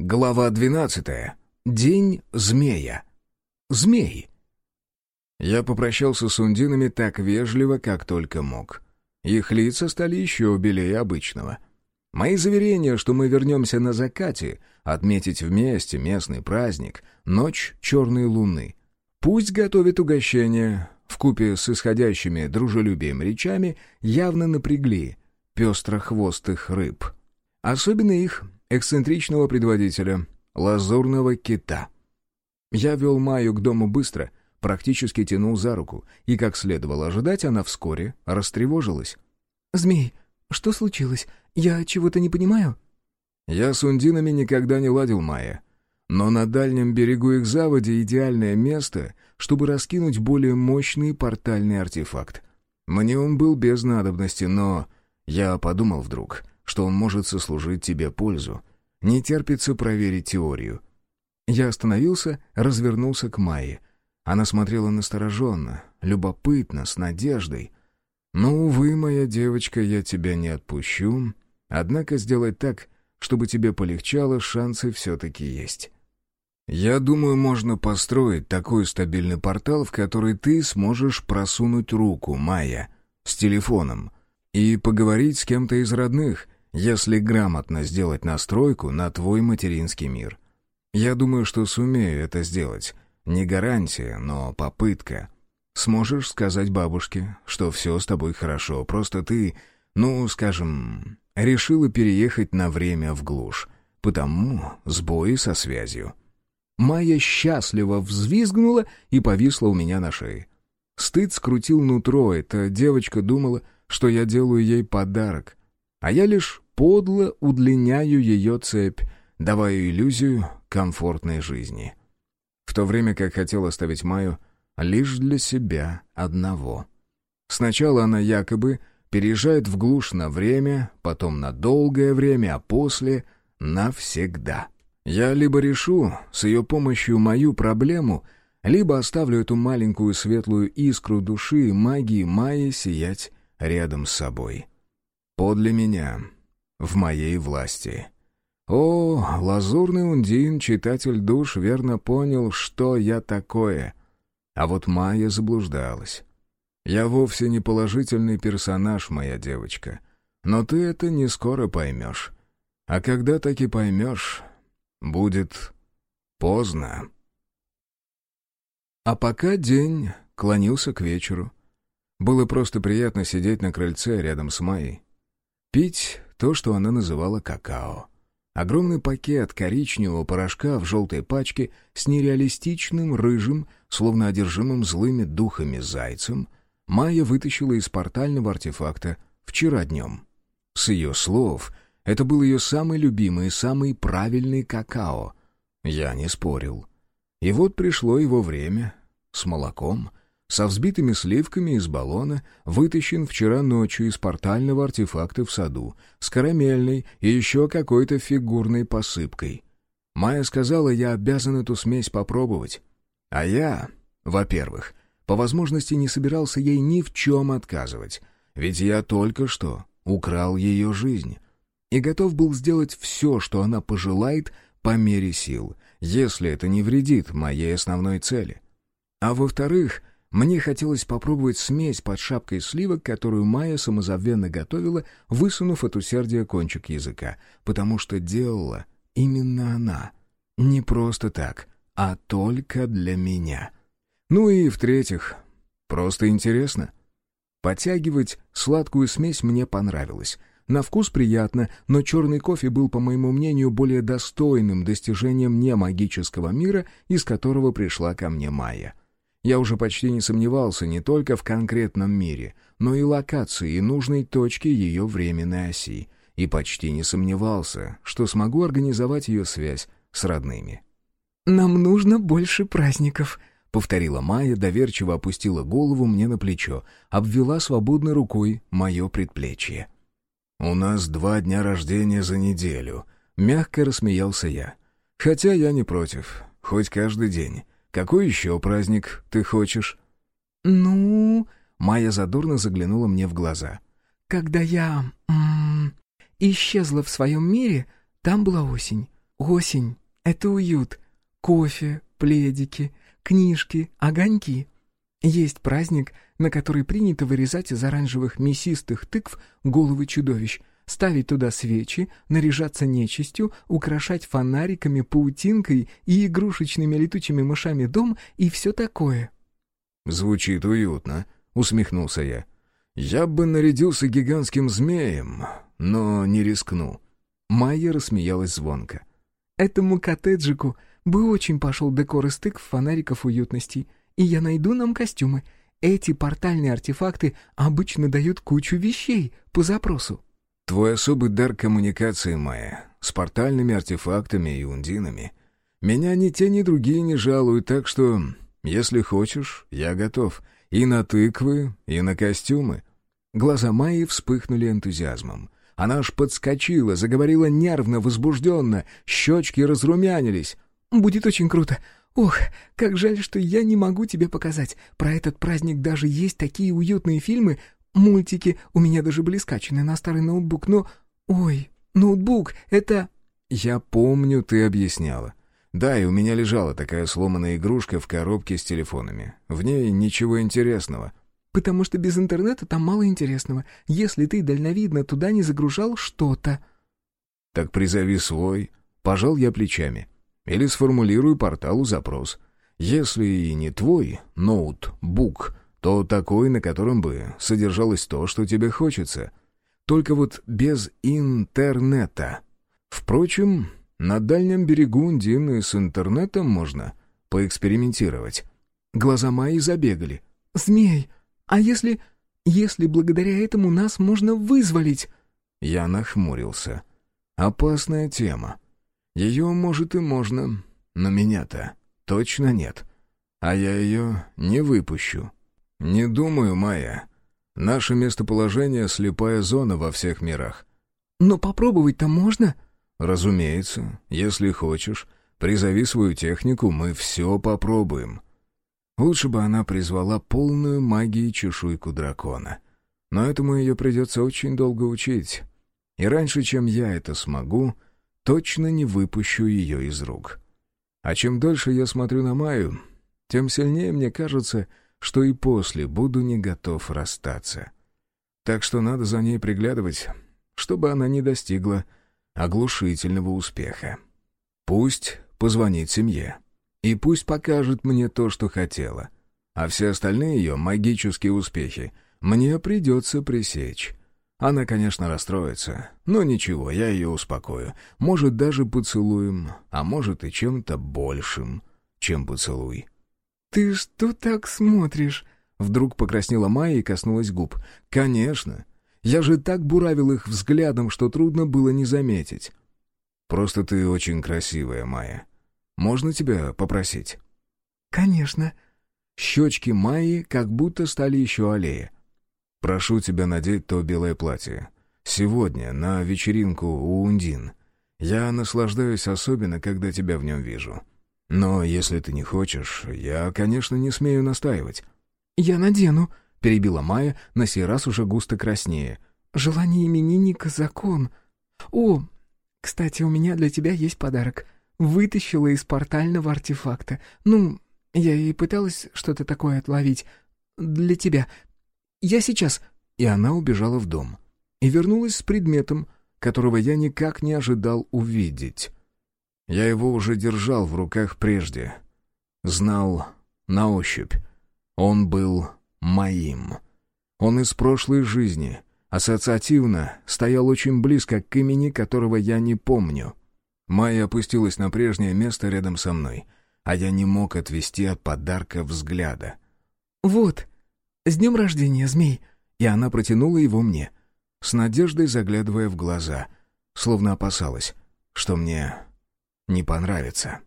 Глава 12. День змея. Змей. Я попрощался с ундинами так вежливо, как только мог. Их лица стали еще белее обычного. Мои заверения, что мы вернемся на закате, отметить вместе местный праздник, ночь черной луны. Пусть готовит угощение, вкупе с исходящими дружелюбием речами, явно напрягли пестрохвостых рыб. Особенно их эксцентричного предводителя, лазурного кита. Я вел Майю к дому быстро, практически тянул за руку, и, как следовало ожидать, она вскоре растревожилась. «Змей, что случилось? Я чего-то не понимаю?» Я с ундинами никогда не ладил Майя. Но на дальнем берегу их заводи идеальное место, чтобы раскинуть более мощный портальный артефакт. Мне он был без надобности, но... Я подумал вдруг, что он может сослужить тебе пользу. Не терпится проверить теорию. Я остановился, развернулся к Майе. Она смотрела настороженно, любопытно, с надеждой. «Ну, увы, моя девочка, я тебя не отпущу. Однако сделать так, чтобы тебе полегчало, шансы все-таки есть». «Я думаю, можно построить такой стабильный портал, в который ты сможешь просунуть руку, Майя, с телефоном, и поговорить с кем-то из родных, если грамотно сделать настройку на твой материнский мир. Я думаю, что сумею это сделать. Не гарантия, но попытка. Сможешь сказать бабушке, что все с тобой хорошо, просто ты, ну, скажем, решила переехать на время в глушь, потому сбои со связью». Майя счастливо взвизгнула и повисла у меня на шее. Стыд скрутил нутро, эта девочка думала, что я делаю ей подарок а я лишь подло удлиняю ее цепь, давая иллюзию комфортной жизни. В то время как хотел оставить Майю лишь для себя одного. Сначала она якобы переезжает в глушь на время, потом на долгое время, а после — навсегда. Я либо решу с ее помощью мою проблему, либо оставлю эту маленькую светлую искру души и магии Майи сиять рядом с собой подле меня, в моей власти. О, лазурный ундин, читатель душ, верно понял, что я такое. А вот Майя заблуждалась. Я вовсе не положительный персонаж, моя девочка. Но ты это не скоро поймешь. А когда таки поймешь, будет поздно. А пока день клонился к вечеру. Было просто приятно сидеть на крыльце рядом с Майей. Пить то, что она называла какао. Огромный пакет коричневого порошка в желтой пачке с нереалистичным, рыжим, словно одержимым злыми духами зайцем, Майя вытащила из портального артефакта вчера днем. С ее слов, это был ее самый любимый и самый правильный какао. Я не спорил. И вот пришло его время. С молоком, со взбитыми сливками из баллона, вытащен вчера ночью из портального артефакта в саду, с карамельной и еще какой-то фигурной посыпкой. Майя сказала, я обязан эту смесь попробовать. А я, во-первых, по возможности не собирался ей ни в чем отказывать, ведь я только что украл ее жизнь и готов был сделать все, что она пожелает по мере сил, если это не вредит моей основной цели. А во-вторых, мне хотелось попробовать смесь под шапкой сливок, которую Майя самозабвенно готовила, высунув от усердия кончик языка, потому что делала именно она. Не просто так, а только для меня. Ну и, в-третьих, просто интересно. Подтягивать сладкую смесь мне понравилось. На вкус приятно, но черный кофе был, по моему мнению, более достойным достижением не магического мира, из которого пришла ко мне Майя. Я уже почти не сомневался не только в конкретном мире, но и локации и нужной точке ее временной оси, и почти не сомневался, что смогу организовать ее связь с родными. «Нам нужно больше праздников», — повторила Майя, доверчиво опустила голову мне на плечо, обвела свободной рукой мое предплечье. «У нас два дня рождения за неделю», — мягко рассмеялся я. «Хотя я не против, хоть каждый день. Какой еще праздник ты хочешь?» «Ну...» — Майя задорно заглянула мне в глаза. «Когда я... М -м, исчезла в своем мире, там была осень. Осень — это уют. Кофе, пледики, книжки, огоньки. Есть праздник, на который принято вырезать из оранжевых мясистых тыкв головы чудовищ, ставить туда свечи, наряжаться нечистью, украшать фонариками, паутинкой и игрушечными летучими мышами дом и все такое. «Звучит уютно», — усмехнулся я. «Я бы нарядился гигантским змеем, но не рискну». Майя рассмеялась звонко. «Этому коттеджику бы очень пошел декор из тыкв, фонариков, уютностей, и я найду нам костюмы. Эти портальные артефакты обычно дают кучу вещей по запросу». Твой особый дар коммуникации, Майя, с портальными артефактами и ундинами. Меня ни те, ни другие не жалуют, так что, если хочешь, я готов. И на тыквы, и на костюмы». Глаза Майи вспыхнули энтузиазмом. Она аж подскочила, заговорила нервно, возбужденно, щечки разрумянились. «Будет очень круто. Ох, как жаль, что я не могу тебе показать. Про этот праздник даже есть такие уютные фильмы, Мультики, у меня даже были скачаны на старый ноутбук, но... Ой, ноутбук, это...» «Я помню, ты объясняла. Да, и у меня лежала такая сломанная игрушка в коробке с телефонами. В ней ничего интересного». «Потому что без интернета там мало интересного, если ты дальновидно туда не загружал что-то». «Так призови свой». Пожал я плечами. Или сформулирую порталу запрос. Если и не твой ноутбук, то такой, на котором бы содержалось то, что тебе хочется. Только вот без интернета. Впрочем, на дальнем берегу Ундины с интернетом можно поэкспериментировать. Глаза Майи забегали. «Змей, а если... если благодаря этому нас можно вызволить?» Я нахмурился. «Опасная тема. Ее, может, и можно, но меня-то точно нет. А я ее не выпущу». «Не думаю, Майя. Наше местоположение — слепая зона во всех мирах». «Но попробовать-то можно?» «Разумеется. Если хочешь, призови свою технику, мы все попробуем». Лучше бы она призвала полную магии чешуйку дракона. Но этому ее придется очень долго учить. И раньше, чем я это смогу, точно не выпущу ее из рук. А чем дольше я смотрю на Майю, тем сильнее мне кажется, что и после буду не готов расстаться. Так что надо за ней приглядывать, чтобы она не достигла оглушительного успеха. Пусть позвонит семье. И пусть покажет мне то, что хотела. А все остальные ее магические успехи мне придется пресечь. Она, конечно, расстроится, но ничего, я ее успокою. Может, даже поцелуем, а может и чем-то большим, чем поцелуй. «Ты что так смотришь?» Вдруг покраснела Майя и коснулась губ. «Конечно. Я же так буравил их взглядом, что трудно было не заметить. Просто ты очень красивая, Майя. Можно тебя попросить?» «Конечно». Щечки Майи как будто стали еще аллее. «Прошу тебя надеть то белое платье. Сегодня, на вечеринку у Ундин. Я наслаждаюсь особенно, когда тебя в нем вижу. Но если ты не хочешь, я, конечно, не смею настаивать». «Я надену», — перебила Майя, на сей раз уже густо краснее. «Желание именинника — закон. О, кстати, у меня для тебя есть подарок. Вытащила из портального артефакта. Ну, я и пыталась что-то такое отловить. Для тебя. Я сейчас...» И она убежала в дом. И вернулась с предметом, которого я никак не ожидал увидеть. Я его уже держал в руках прежде. Знал на ощупь. Он был моим. Он из прошлой жизни. Ассоциативно стоял очень близко к имени, которого я не помню. Майя опустилась на прежнее место рядом со мной, а я не мог отвести от подарка взгляда. «Вот, с днем рождения, змей!» И она протянула его мне, с надеждой заглядывая в глаза, словно опасалась, что мне не понравится.